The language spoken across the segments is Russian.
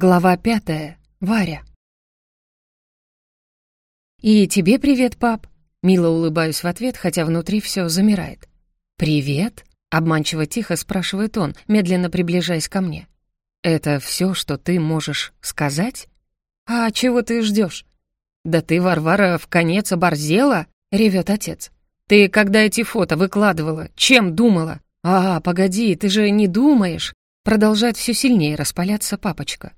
Глава пятая. Варя. «И тебе привет, пап!» Мило улыбаюсь в ответ, хотя внутри все замирает. «Привет?» — обманчиво тихо спрашивает он, медленно приближаясь ко мне. «Это все, что ты можешь сказать? А чего ты ждешь? «Да ты, Варвара, в конец оборзела?» — ревет отец. «Ты, когда эти фото выкладывала, чем думала?» «А, погоди, ты же не думаешь!» Продолжает все сильнее распаляться папочка.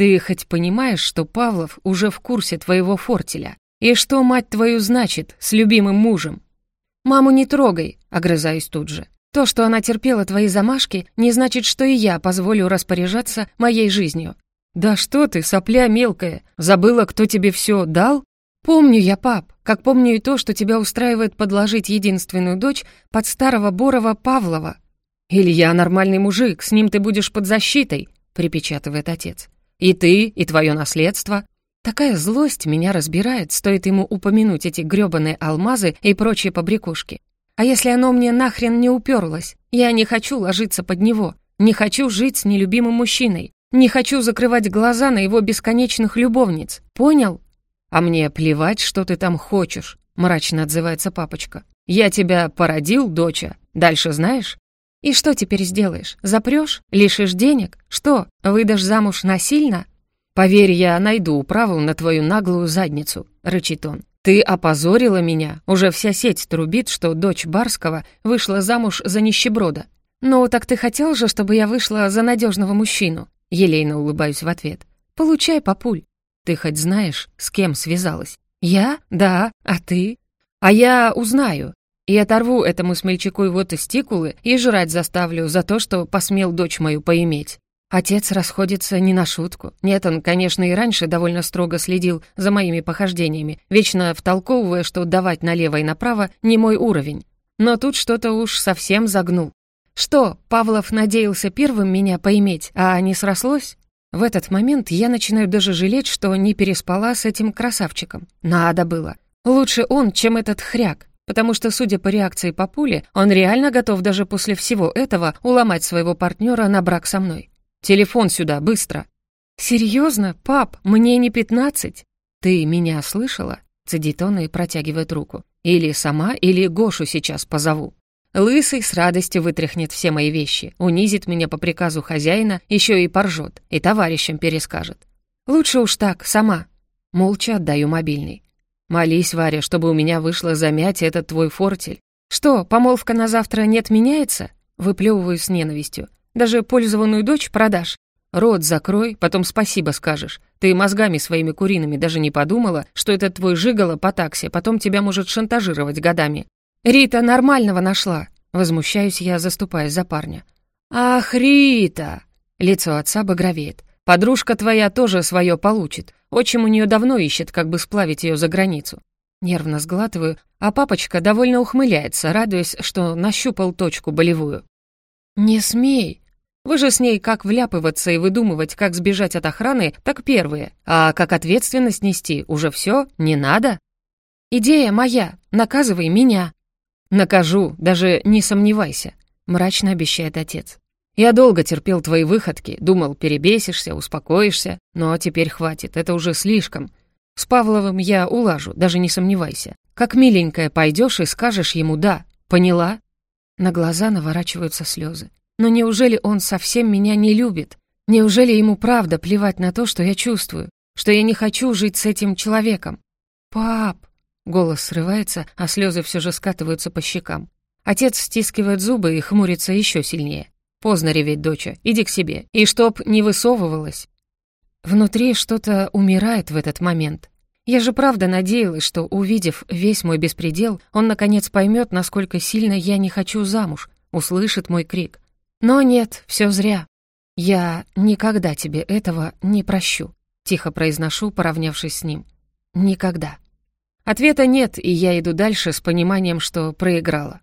Ты хоть понимаешь, что Павлов уже в курсе твоего фортеля? И что, мать твою, значит с любимым мужем? Маму не трогай, огрызаюсь тут же. То, что она терпела твои замашки, не значит, что и я позволю распоряжаться моей жизнью. Да что ты, сопля мелкая, забыла, кто тебе все дал? Помню я, пап, как помню и то, что тебя устраивает подложить единственную дочь под старого Борова Павлова. Илья нормальный мужик, с ним ты будешь под защитой, припечатывает отец. И ты, и твое наследство. Такая злость меня разбирает, стоит ему упомянуть эти грёбаные алмазы и прочие побрякушки. А если оно мне нахрен не уперлось? Я не хочу ложиться под него, не хочу жить с нелюбимым мужчиной, не хочу закрывать глаза на его бесконечных любовниц. Понял? А мне плевать, что ты там хочешь, мрачно отзывается папочка. Я тебя породил, доча. Дальше знаешь? И что теперь сделаешь? Запрёшь? Лишишь денег? Что, выдашь замуж насильно? Поверь, я найду управу на твою наглую задницу, рычит он. Ты опозорила меня. Уже вся сеть трубит, что дочь Барского вышла замуж за нищеброда. Ну, так ты хотел же, чтобы я вышла за надежного мужчину? Елейно улыбаюсь в ответ. Получай, папуль. Ты хоть знаешь, с кем связалась? Я? Да. А ты? А я узнаю. И оторву этому смельчаку его тестикулы и жрать заставлю за то, что посмел дочь мою поиметь. Отец расходится не на шутку. Нет, он, конечно, и раньше довольно строго следил за моими похождениями, вечно втолковывая, что давать налево и направо не мой уровень. Но тут что-то уж совсем загнул. Что, Павлов надеялся первым меня поиметь, а не срослось? В этот момент я начинаю даже жалеть, что не переспала с этим красавчиком. Надо было. Лучше он, чем этот хряк потому что, судя по реакции папули, он реально готов даже после всего этого уломать своего партнера на брак со мной. «Телефон сюда, быстро!» «Серьезно, пап, мне не пятнадцать?» «Ты меня слышала?» — цедит он и протягивает руку. «Или сама, или Гошу сейчас позову». Лысый с радостью вытряхнет все мои вещи, унизит меня по приказу хозяина, еще и поржет, и товарищам перескажет. Лучше уж так, сама. Молча отдаю мобильный. Молись, Варя, чтобы у меня вышло замять этот твой фортель. Что, помолвка на завтра не отменяется? Выплевываю с ненавистью. Даже пользованную дочь продашь? Рот закрой, потом спасибо скажешь. Ты мозгами своими куриными даже не подумала, что этот твой жигало по такси потом тебя может шантажировать годами. Рита нормального нашла. Возмущаюсь я, заступаясь за парня. «Ах, Рита!» Лицо отца багровеет. «Подружка твоя тоже свое получит. Отчим у нее давно ищет, как бы сплавить ее за границу. Нервно сглатываю, а папочка довольно ухмыляется, радуясь, что нащупал точку болевую. «Не смей! Вы же с ней как вляпываться и выдумывать, как сбежать от охраны, так первые, а как ответственность нести уже все, не надо?» «Идея моя, наказывай меня!» «Накажу, даже не сомневайся», — мрачно обещает отец. Я долго терпел твои выходки, думал, перебесишься, успокоишься, но теперь хватит, это уже слишком. С Павловым я улажу, даже не сомневайся. Как миленькая пойдешь и скажешь ему «да», поняла?» На глаза наворачиваются слезы. Но неужели он совсем меня не любит? Неужели ему правда плевать на то, что я чувствую? Что я не хочу жить с этим человеком? «Пап!» Голос срывается, а слезы все же скатываются по щекам. Отец стискивает зубы и хмурится еще сильнее. Поздно реветь, доча, иди к себе. И чтоб не высовывалась. Внутри что-то умирает в этот момент. Я же правда надеялась, что, увидев весь мой беспредел, он наконец поймет, насколько сильно я не хочу замуж, услышит мой крик. Но нет, все зря. Я никогда тебе этого не прощу, тихо произношу, поравнявшись с ним. Никогда. Ответа нет, и я иду дальше с пониманием, что проиграла.